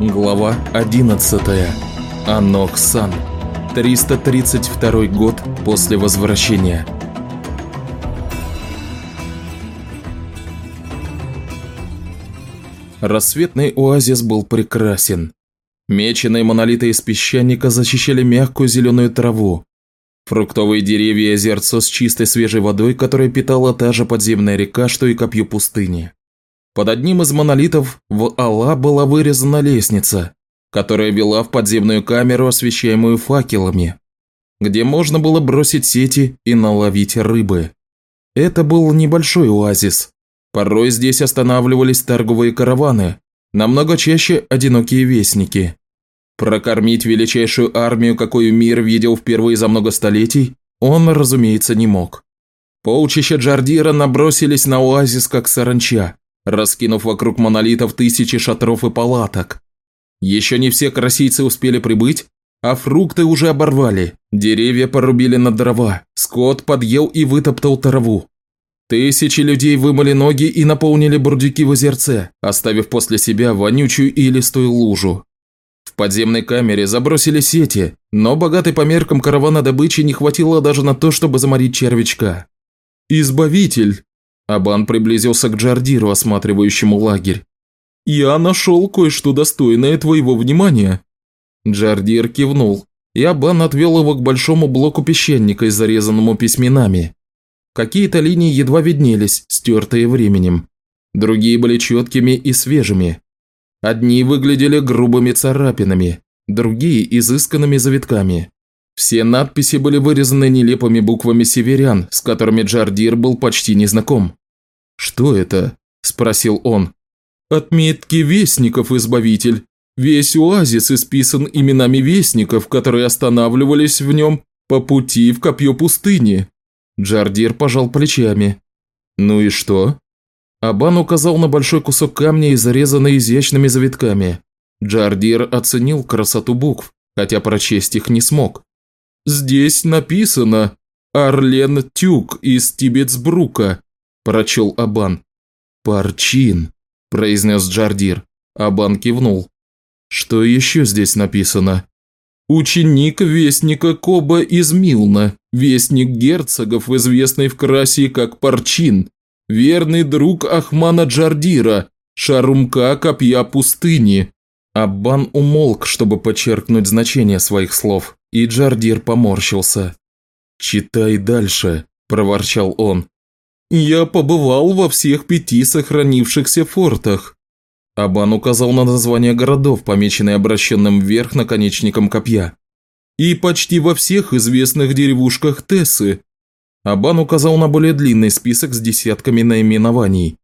Глава 11. Анох-сан. 332 год после возвращения. Рассветный оазис был прекрасен. Меченые монолиты из песчаника защищали мягкую зеленую траву. Фруктовые деревья и озерцо с чистой свежей водой, которая питала та же подземная река, что и копье пустыни. Под одним из монолитов в Алла была вырезана лестница, которая вела в подземную камеру, освещаемую факелами, где можно было бросить сети и наловить рыбы. Это был небольшой оазис. Порой здесь останавливались торговые караваны, намного чаще одинокие вестники. Прокормить величайшую армию, какую мир видел впервые за много столетий, он, разумеется, не мог. Полчища Джардира набросились на оазис, как саранча, раскинув вокруг монолитов тысячи шатров и палаток. Еще не все красийцы успели прибыть, а фрукты уже оборвали, деревья порубили на дрова, скот подъел и вытоптал траву. Тысячи людей вымыли ноги и наполнили бурдюки в озерце, оставив после себя вонючую и листую лужу. В подземной камере забросили сети, но богатой по меркам каравана добычи не хватило даже на то, чтобы заморить червячка. «Избавитель!» Абан приблизился к Джардиру, осматривающему лагерь. «Я нашел кое-что достойное твоего внимания». Джардир кивнул, и Абан отвел его к большому блоку песчаника, зарезанному письменами. Какие-то линии едва виднелись, стертые временем. Другие были четкими и свежими. Одни выглядели грубыми царапинами, другие – изысканными завитками. Все надписи были вырезаны нелепыми буквами северян, с которыми Джардир был почти незнаком. «Что это?» – спросил он. «Отметки вестников, Избавитель. Весь оазис исписан именами вестников, которые останавливались в нем по пути в копье пустыни». Джардир пожал плечами. «Ну и что?» Абан указал на большой кусок камня, зарезанный изящными завитками. Джардир оценил красоту букв, хотя прочесть их не смог. «Здесь написано «Арлен Тюк из Тибетсбрука», – прочел Абан. «Парчин», – произнес Джардир. Абан кивнул. «Что еще здесь написано?» «Ученик вестника Коба из Милна, вестник герцогов, известный в Красии как Парчин, верный друг Ахмана Джардира, шарумка копья пустыни». Аббан умолк, чтобы подчеркнуть значение своих слов, и Джардир поморщился. «Читай дальше», – проворчал он. «Я побывал во всех пяти сохранившихся фортах». Абан указал на названия городов, помеченные обращенным вверх наконечником копья. «И почти во всех известных деревушках Тессы». Абан указал на более длинный список с десятками наименований.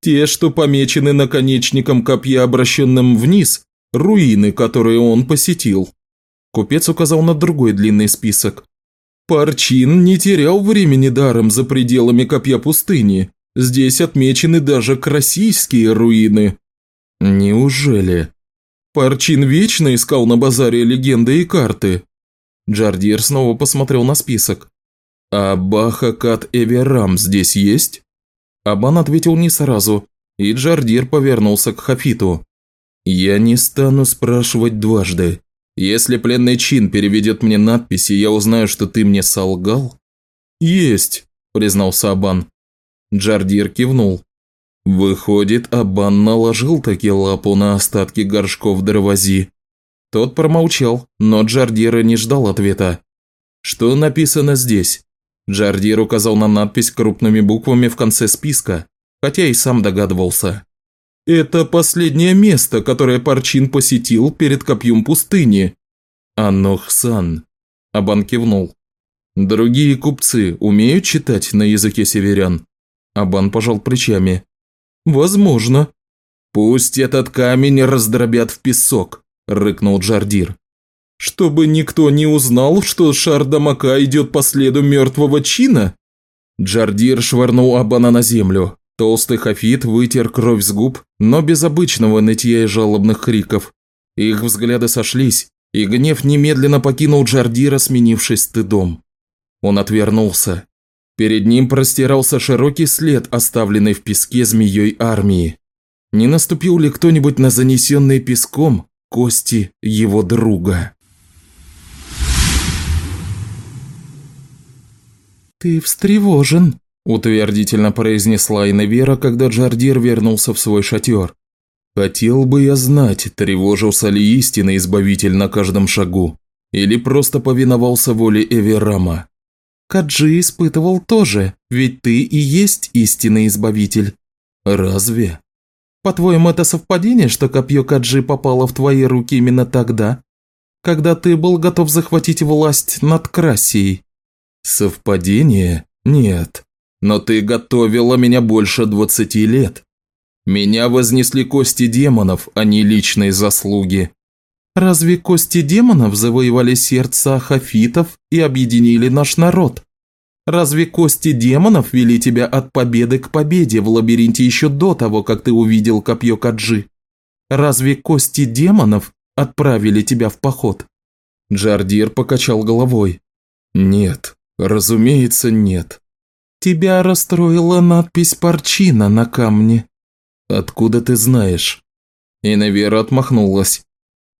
Те, что помечены наконечником копья, обращенным вниз, руины, которые он посетил. Купец указал на другой длинный список. Парчин не терял времени даром за пределами копья пустыни. Здесь отмечены даже красийские руины. Неужели? Парчин вечно искал на базаре легенды и карты. Джардир снова посмотрел на список. А Бахакат Эверам здесь есть? Абан ответил не сразу, и Джардир повернулся к Хафиту. «Я не стану спрашивать дважды. Если пленный чин переведет мне надписи, я узнаю, что ты мне солгал?» «Есть», – признался Абан. Джардир кивнул. Выходит, Абан наложил таки лапу на остатки горшков дровози. Тот промолчал, но Джардира не ждал ответа. «Что написано здесь?» Джардир указал на надпись крупными буквами в конце списка, хотя и сам догадывался. «Это последнее место, которое Парчин посетил перед копьем пустыни». «Анохсан», – Абан кивнул. «Другие купцы умеют читать на языке северян?» Абан пожал плечами. «Возможно». «Пусть этот камень раздробят в песок», – рыкнул Джардир. «Чтобы никто не узнал, что Шардамака идет по следу мертвого чина?» Джардир швырнул Абана на землю. Толстый хафит вытер кровь с губ, но без обычного нытья и жалобных криков. Их взгляды сошлись, и гнев немедленно покинул Джардира, сменившись стыдом. Он отвернулся. Перед ним простирался широкий след, оставленный в песке змеей армии. Не наступил ли кто-нибудь на занесенный песком, кости его друга. «Ты встревожен», – утвердительно произнесла Иневера, когда Джардир вернулся в свой шатер. «Хотел бы я знать, тревожился ли истинный избавитель на каждом шагу, или просто повиновался воле Эверама». «Каджи испытывал тоже, ведь ты и есть истинный избавитель». «Разве?» «По-твоему, это совпадение, что копье Каджи попало в твои руки именно тогда, когда ты был готов захватить власть над Красией?» Совпадение? Нет. Но ты готовила меня больше двадцати лет. Меня вознесли кости демонов, а не личные заслуги. Разве кости демонов завоевали сердца хафитов и объединили наш народ? Разве кости демонов вели тебя от победы к победе в лабиринте еще до того, как ты увидел копье Каджи? Разве кости демонов отправили тебя в поход?» Джардир покачал головой. «Нет, «Разумеется, нет». «Тебя расстроила надпись «Парчина» на камне». «Откуда ты знаешь?» Иневера отмахнулась.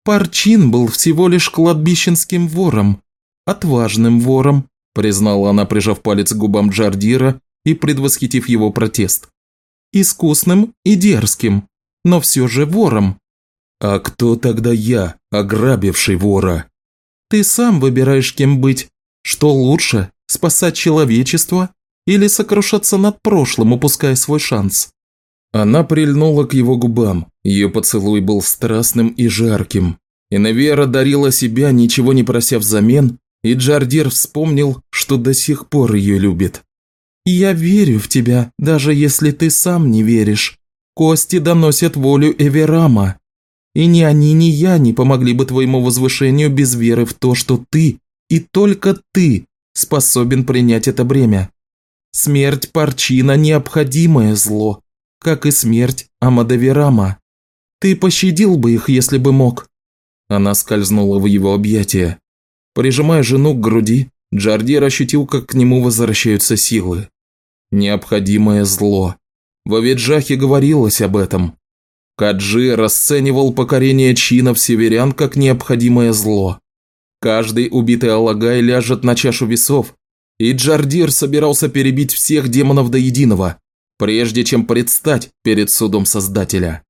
«Парчин был всего лишь кладбищенским вором, отважным вором», признала она, прижав палец к губам Джардира и предвосхитив его протест. «Искусным и дерзким, но все же вором». «А кто тогда я, ограбивший вора?» «Ты сам выбираешь, кем быть, что лучше, спасать человечество или сокрушаться над прошлым, упуская свой шанс? Она прильнула к его губам, ее поцелуй был страстным и жарким. Инавера дарила себя, ничего не прося взамен, и Джардир вспомнил, что до сих пор ее любит. «Я верю в тебя, даже если ты сам не веришь. Кости доносят волю Эверама. И ни они, ни я не помогли бы твоему возвышению без веры в то, что ты и только ты способен принять это бремя. Смерть Парчина – необходимое зло, как и смерть Амадавирама. Ты пощадил бы их, если бы мог». Она скользнула в его объятия. Прижимая жену к груди, Джардир ощутил, как к нему возвращаются силы. Необходимое зло. В Авиджахе говорилось об этом. Каджи расценивал покорение чинов северян как необходимое зло. Каждый убитый Алагай ляжет на чашу весов, и Джардир собирался перебить всех демонов до единого, прежде чем предстать перед судом Создателя.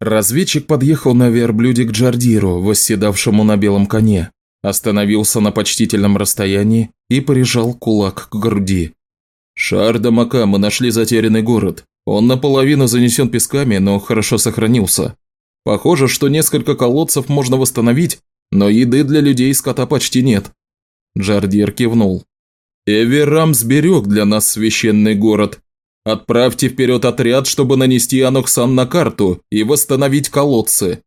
Разведчик подъехал на верблюде к Джардиру, восседавшему на белом коне, остановился на почтительном расстоянии и прижал кулак к груди. «Шар Дамака, мы нашли затерянный город. Он наполовину занесен песками, но хорошо сохранился. Похоже, что несколько колодцев можно восстановить, но еды для людей и скота почти нет. Джардир кивнул. Эверам сберег для нас священный город. Отправьте вперед отряд, чтобы нанести Аноксан на карту и восстановить колодцы.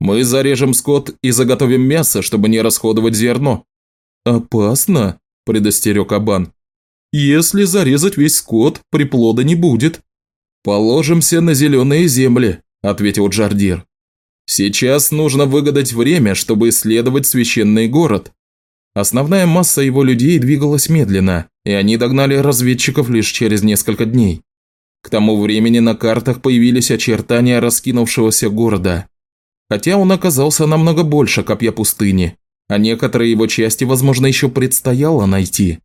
Мы зарежем скот и заготовим мясо, чтобы не расходовать зерно. Опасно, предостерег Абан. Если зарезать весь скот, приплода не будет. Положимся на зеленые земли, ответил Джардир. Сейчас нужно выгадать время, чтобы исследовать священный город. Основная масса его людей двигалась медленно, и они догнали разведчиков лишь через несколько дней. К тому времени на картах появились очертания раскинувшегося города. Хотя он оказался намного больше копья пустыни, а некоторые его части, возможно, еще предстояло найти.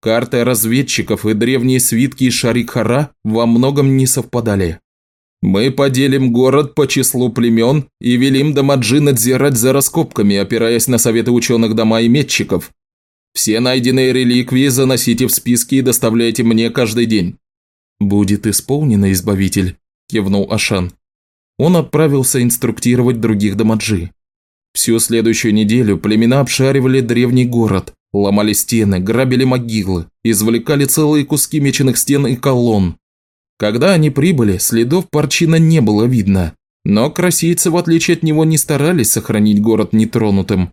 Карты разведчиков и древние свитки Шарикхара во многом не совпадали. Мы поделим город по числу племен и велим Дамаджи надзирать за раскопками, опираясь на советы ученых дома и метчиков. Все найденные реликвии заносите в списки и доставляйте мне каждый день». «Будет исполнено, Избавитель», – кивнул Ашан. Он отправился инструктировать других Дамаджи. Всю следующую неделю племена обшаривали древний город, ломали стены, грабили могилы, извлекали целые куски меченых стен и колонн, когда они прибыли, следов Парчина не было видно, но красийцы, в отличие от него, не старались сохранить город нетронутым.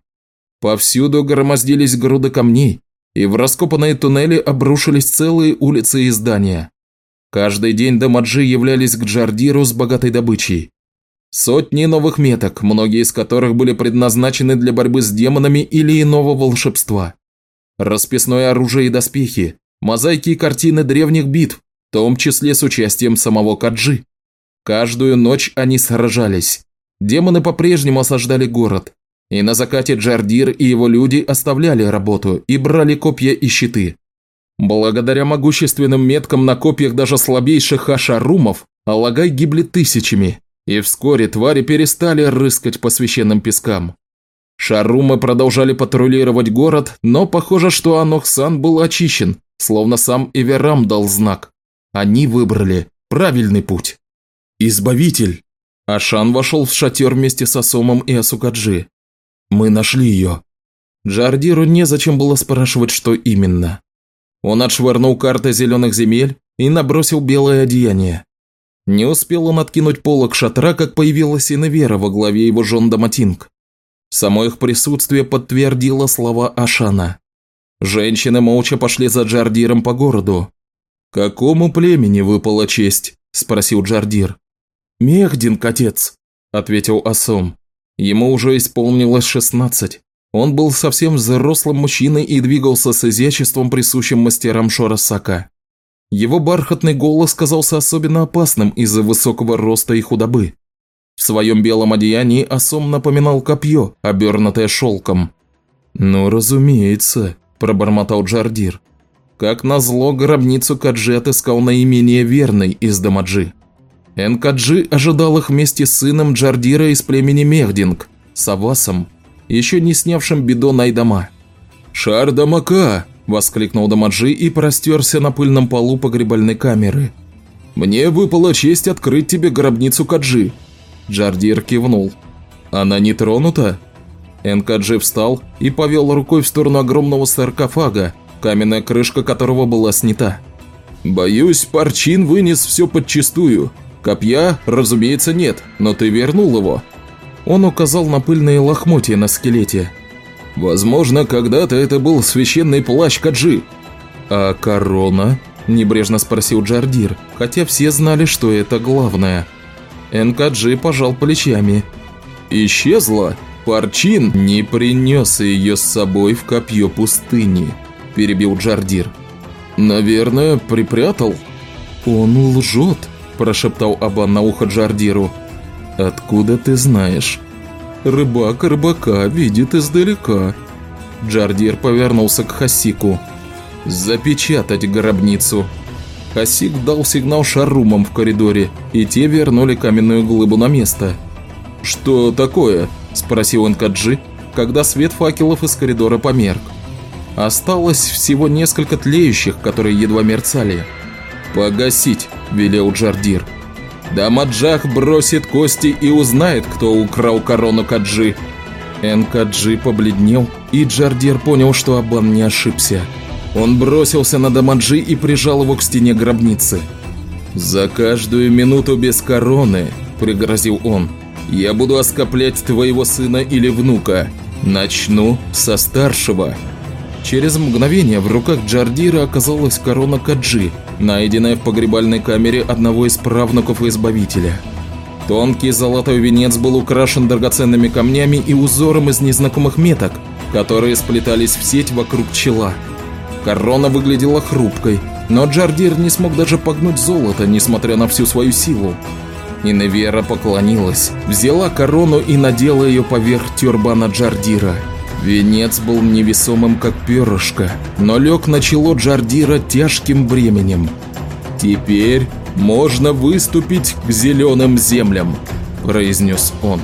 Повсюду громоздились груды камней, и в раскопанные туннели обрушились целые улицы и здания. Каждый день Дамаджи являлись к Джардиру с богатой добычей. Сотни новых меток, многие из которых были предназначены для борьбы с демонами или иного волшебства. Расписное оружие и доспехи, мозаики и картины древних битв, том числе с участием самого Каджи. Каждую ночь они сражались. Демоны по-прежнему осаждали город. И на закате Джардир и его люди оставляли работу и брали копья и щиты. Благодаря могущественным меткам на копьях даже слабейших хашарумов, Алагай гибли тысячами, и вскоре твари перестали рыскать по священным пескам. Шарумы продолжали патрулировать город, но похоже, что Анохсан был очищен, словно сам Эверам дал знак. Они выбрали правильный путь. «Избавитель!» Ашан вошел в шатер вместе с Асомом и Асукаджи. «Мы нашли ее». Джардиру незачем было спрашивать, что именно. Он отшвырнул карты зеленых земель и набросил белое одеяние. Не успел он откинуть полок шатра, как появилась Иневера во главе его жен Даматинг. Само их присутствие подтвердило слова Ашана. Женщины молча пошли за Джардиром по городу. «Какому племени выпала честь?» – спросил Джардир. «Мехдин, отец», – ответил Асом. Ему уже исполнилось шестнадцать. Он был совсем взрослым мужчиной и двигался с изяществом, присущим мастерам Шорасака. Его бархатный голос казался особенно опасным из-за высокого роста и худобы. В своем белом одеянии Асом напоминал копье, обернутое шелком. «Ну, разумеется», – пробормотал Джардир. Как назло, гробницу Каджи отыскал наименее верный из Дамаджи. Энкаджи ожидал их вместе с сыном Джардира из племени Мехдинг, Савасом, еще не снявшим бедо Найдама. «Шар Дамака!» – воскликнул Дамаджи и простерся на пыльном полу погребальной камеры. «Мне выпала честь открыть тебе гробницу Каджи!» Джардир кивнул. «Она не тронута?» Энкаджи встал и повел рукой в сторону огромного саркофага, каменная крышка которого была снята. «Боюсь, Парчин вынес все подчистую. Копья, разумеется, нет, но ты вернул его». Он указал на пыльные лохмотья на скелете. «Возможно, когда-то это был священный плащ Каджи». «А корона?» – небрежно спросил Джардир, хотя все знали, что это главное. Энкаджи пожал плечами. «Исчезла? Парчин не принес ее с собой в копье пустыни», – перебил Джардир. «Наверное, припрятал?» «Он лжет», – прошептал Абан на ухо Джардиру. «Откуда ты знаешь?» «Рыбак рыбака видит издалека». Джардир повернулся к Хасику. «Запечатать гробницу». Хасик дал сигнал шарумам в коридоре, и те вернули каменную глыбу на место. «Что такое?» – спросил Энкаджи, когда свет факелов из коридора померк. Осталось всего несколько тлеющих, которые едва мерцали. «Погасить!» – велел Джардир. «Дамаджах бросит кости и узнает, кто украл корону Каджи!» Энкаджи побледнел, и Джардир понял, что Абан не ошибся. Он бросился на Дамаджи и прижал его к стене гробницы. «За каждую минуту без короны», – пригрозил он, – «я буду оскоплять твоего сына или внука. Начну со старшего». Через мгновение в руках Джардира оказалась корона Каджи, найденная в погребальной камере одного из правнуков Избавителя. Тонкий золотой венец был украшен драгоценными камнями и узором из незнакомых меток, которые сплетались в сеть вокруг чела. Корона выглядела хрупкой, но Джардир не смог даже погнуть золото, несмотря на всю свою силу. Иневера поклонилась, взяла корону и надела ее поверх тюрбана Джардира – Венец был невесомым, как перышко, но лег на чело Джардира тяжким бременем. «Теперь можно выступить к зеленым землям», – произнес он.